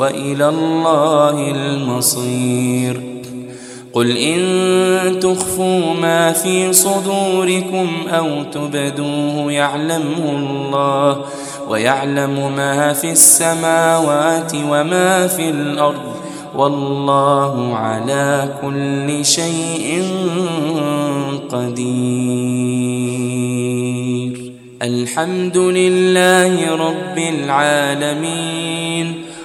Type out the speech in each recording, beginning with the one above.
وإلى الله المصير. قل إن تخفوا ما في صدوركم أو تبدوه يعلمه الله ويعلم ما في السماوات وما في الأرض والله على كل شيء قدير. الحمد لله رب العالمين.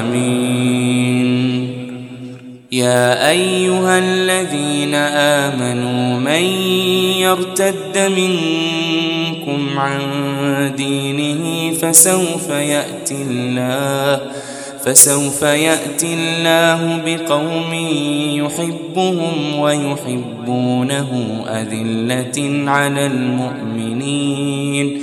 آمين. يا أيها الذين آمنوا من يرتد منكم عن دينه فسوف يأتي الله فسوف يأتي الله بقوم يحبهم ويحبونه أذلة على المؤمنين.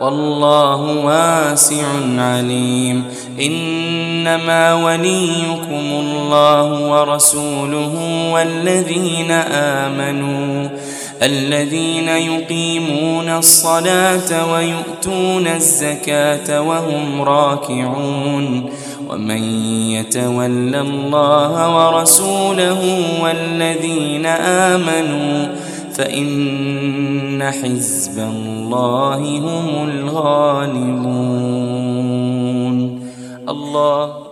والله واسع عليم. إنما وليكم الله ورسوله والذين آمنوا الذين يقيمون الصلاة ويؤتون الزكاة وهم راكعون. ومن يتول الله ورسوله والذين آمنوا فإن حزب الله هم الغالبون. الله